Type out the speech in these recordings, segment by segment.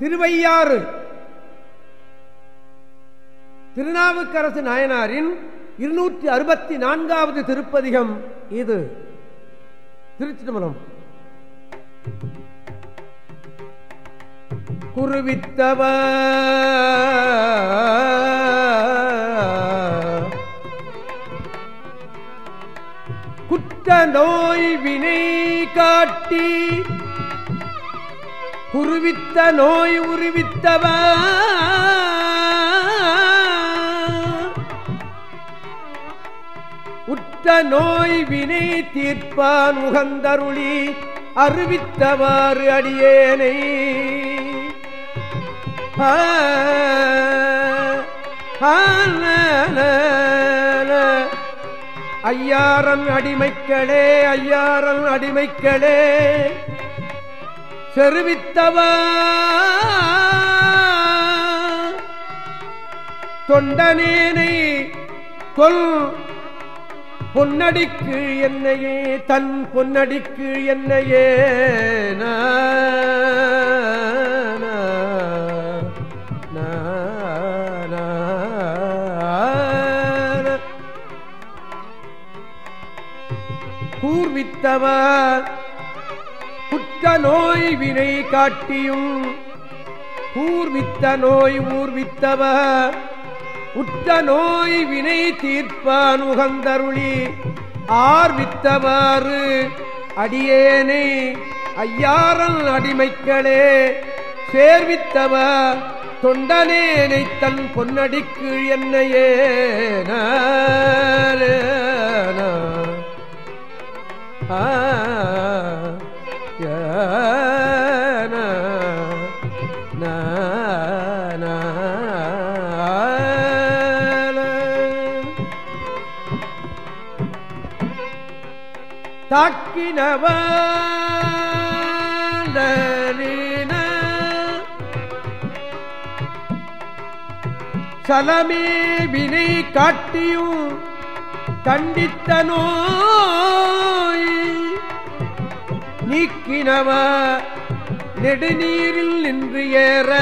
திருவையாறு. திருநாவுக்கரசு நாயனாரின் இருநூற்றி அறுபத்தி நான்காவது திருப்பதிகம் இது. திருச்சிதம்பரம் குருவித்தவ குற்ற நோய் வினை காட்டி உருவித்த நோய் உருவித்தவ? உற்ற நோய் வினை தீர்ப்பான் உகந்தருளி அறிவித்தவாறு அடியேனை. ஐயாரன் அடிமைக்களே ஐயாரன் அடிமைக்களே. செருவித்தவ தொண்டனேனை கொல். பொன்னடிக்கு என்னையே தன் பொன்னடிக்கு என்னையே நா, கூர்வித்தவர். நோய் வினை காட்டியும் கூர்வித்த நோய் ஊர்வித்தவ உற்ற நோய் வினை தீர்ப்பான் உகந்தருளி ஆர்வித்தவாறு அடியேனை ஐயாரல் அடிமைக்களே சேர்வித்தவ தொண்டனேனை தன் பொன்னடிக்கு என்னையே ஆ, தாக்கினவீன சலமே வினை காட்டியும் கண்டித்தனோ நீக்கினவ. நெடுநீரில் நின்று ஏற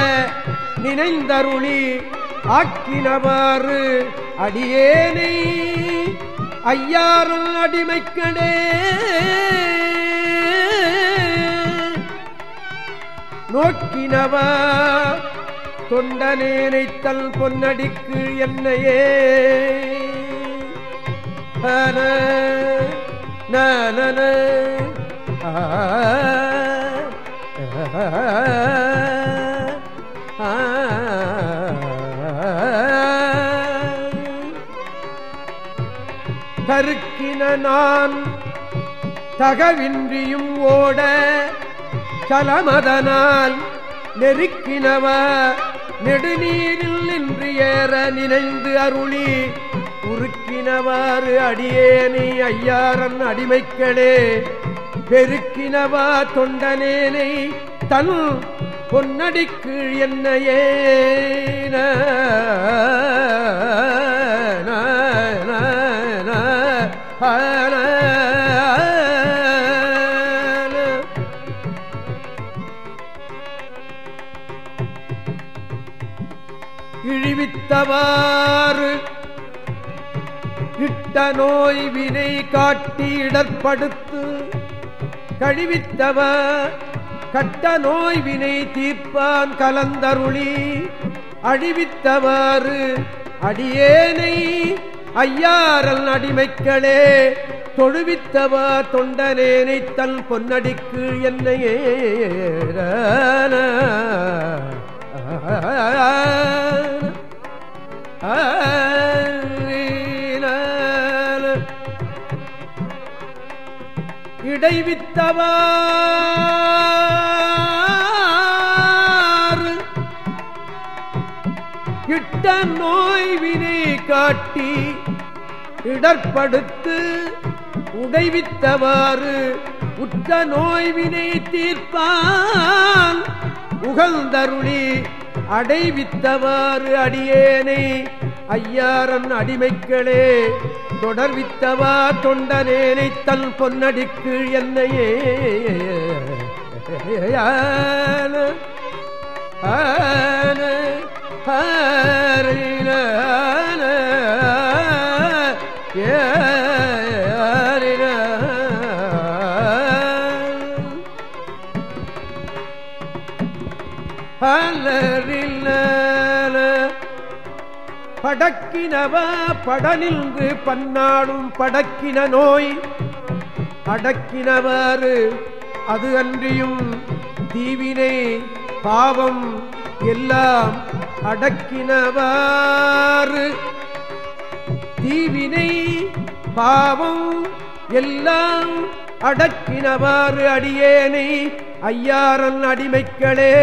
நினைந்தருளி ஆக்கினவாறு அடியேனை. ஐயாரும் அடிமைக்கடே நோக்கினவா. தொண்டனேனைத்தல் பொன்னடிக்கு என்னையே. நன, கருக்கின நான் தகவின்றியும் ஓட சலமதனால் நெருக்கினவ நெடுநீரில் நின்று ஏற நினைந்து அருளி உருக்கினவாறு அடியேனி ஐயாரன் அடிமைக்களே பெருக்கினவா தொண்டனேனை தன் பொன்னடிக்கு என்னையே? இழிவித்தவாறு இட்ட நோய் வினை காட்டி இடர்படுத்து கழிவித்தவ கட்ட நோய் வினை தீர்ப்பான் கலந்தருளி அழிவித்தவாறு அடியேனை ஐயாரல் அடிமைக்களே தொழுவித்தவா தொண்டனேனை தன் பொன்னடிக்கு என்னையே ஆ விடைவித்தவார் இட்ட நோய் வினை காட்டி இடர்படுத்து உடைவித்தவாறு. உற்ற நோய்வினை தீர்ப்பான் உகழ்ந்தருளி அடைவித்தவாறு அடியேனை. ஐயாரன் அடிமைக்களே தொடர்வித்தவா தொண்டனேனை தன் பொன்னடிக்கு என்னையே? ஏ படக்கினவ படனின்று பன்னாடும் படக்கின நோய். அடக்கினவாறு அது அன்றியும் தீவினை பாவம் எல்லாம் அடக்கினவாறு. தீவினை பாவம் எல்லாம் அடக்கினவாறு அடியேனை ஐயாரன் அடிமைக்களே.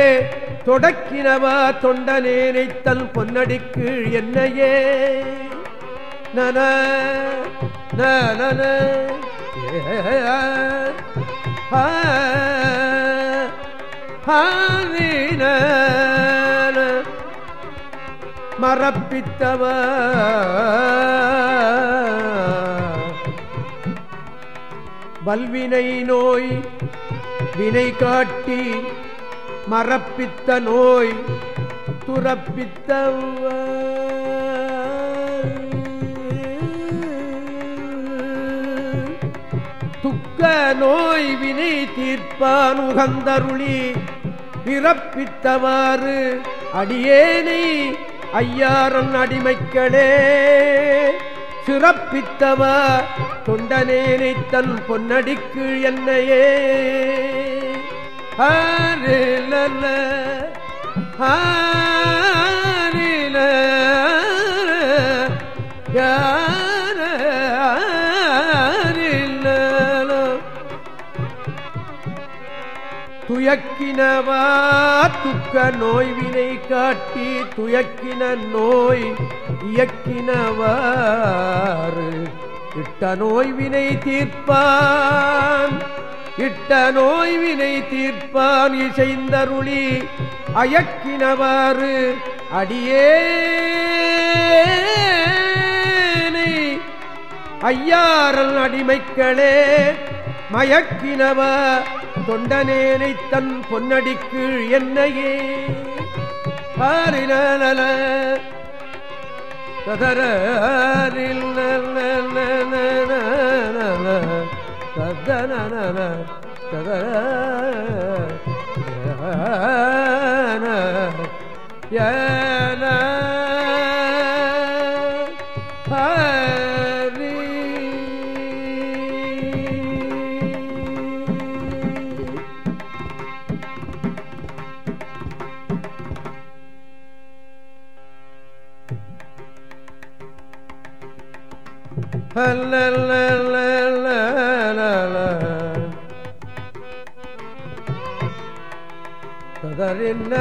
தொடக்கினவா தொண்டனேனை தன் பொன்னடிக்கு என்னையே? நன நன மரப்பித்தவ வல்வினை நோய் வினை காட்டி மரப்பித்த நோய் துறப்பித்த துக்க நோய் வினை தீர்ப்பான் உகந்தருளி பிறப்பித்தவாறு அடியேனை ஐயாரன் அடிமைக்களே. சிறப்பித்தவ தொண்டனேனை தன் பொன்னடிக்கு என்னையே. ஹரில ஹரில துயக்கினவா துக்க நோய்வினை காட்டி துயக்கின நோய் இயக்கினவாறு இட்ட நோய்வினை தீர்ப்பான். இட்ட நோய்வினை தீர்ப்பான் இசைந்தருளி அயக்கினவாறு அடியே ஐயாரல் அடிமைக்களே மயக்கினவ தொண்டனேனை தன் பொன்னடிக்கு என்னையே. பாரினல ததரில் கதன Yeah. கதறில்ல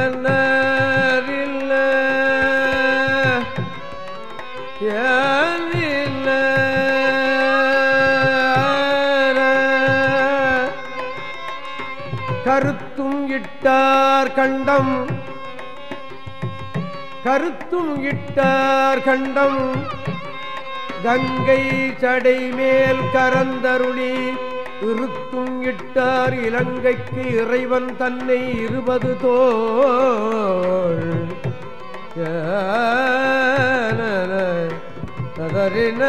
கருத்தும் இட்டார் கண்டம். கருத்தும் இட்டார் கண்டம். கங்கை சடை மேல் கரந்தருளி இருத்தும் இட்டார் இலங்கைக்கு இறைவன் தன்னை இருபது தோல் கதறின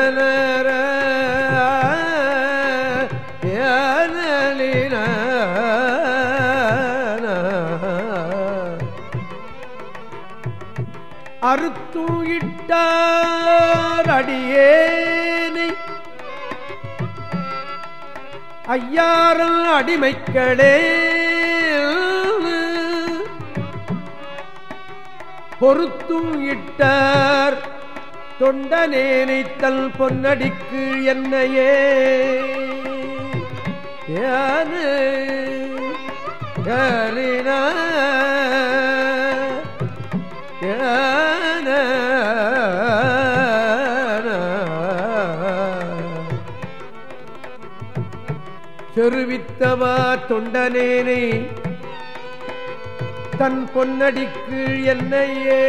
அறுத்தூயிட்டார் அடியேனை ஐயாரல் அடிமைக்களே. பொறுத்தும் இட்டார் தொண்டனேனை தல் பொன்னடிக்கு என்னையே. யானு யாரினா செருவித்தவா தொண்டனேனை தன் பொன்னடிக்கு என்னையே.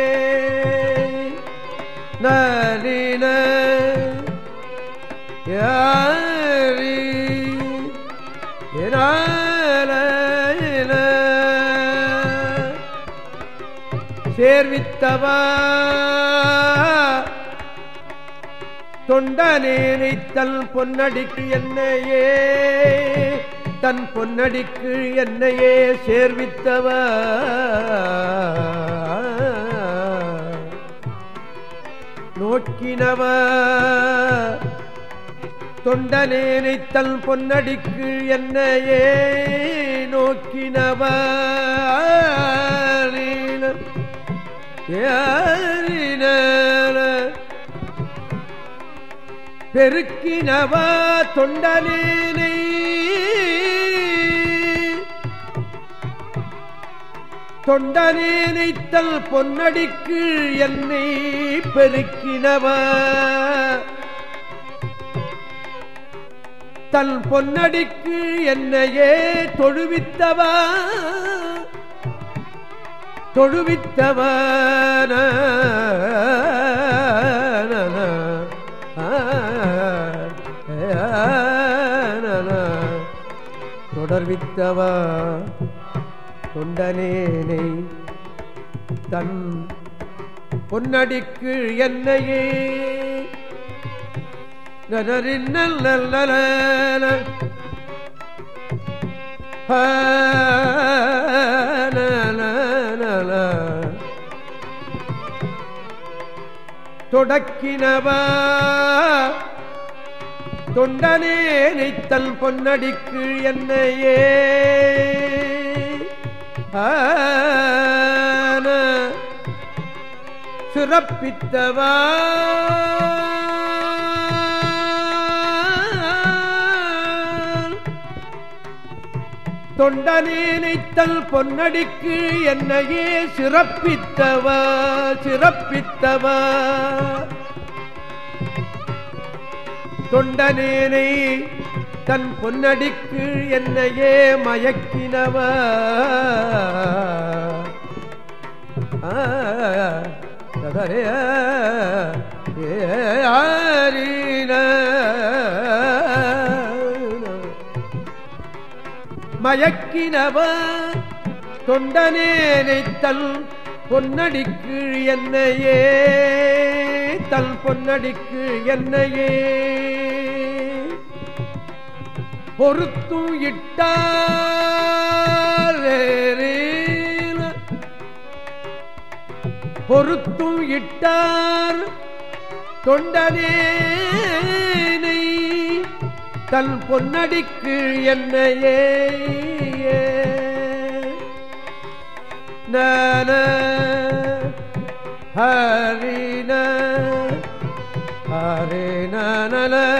நலின யாரி சேர்வித்தவா தொண்டனேனை தன் பொன்னடிக்கு என்னையே. தன் பொன்னடிக்கு என்னையே சேர்வித்தவ நோக்கினவ தொண்டனேனை தன் பொன்னடிக்கு என்னையே நோக்கினவ. பெருக்கினவா தொண்டனே தொண்டனே தொண்டனேனைத்தல் பொன்னடிக்கு என்னை பெருக்கினவ. தன் பொன்னடிக்கு என்னையே தொழுவித்தவா. தொழுவித்தவன. தொடர்வித்தவா. தொண்டனேனை தன் பொன்னடிக்கு என்னையே. நனரின் நல்ல தொடக்கினவா. தொண்டனே நித்தல் பொன்னடிக்கு என்னையே. சிறப்பித்தவா தொண்டனேனைத்தல் பொன்னடிக்கு என்னையே சிறப்பித்தவா சிறப்பித்தவா. தொண்டனேனை தன் பொன்னடிக்கு என்னையே மயக்கினவ மயக்கினவ தொண்டனேனை தன் பொன்னடிக்கு என்னையே தல் பொன்னடிக்கு என்னையே. பொறுத்தும் இட்டார் பொறுத்தும் இட்டார் தொண்டனேனை. தன் பொன்னடிக்கு என்னையே. நன ஹரின. ஹரே நல.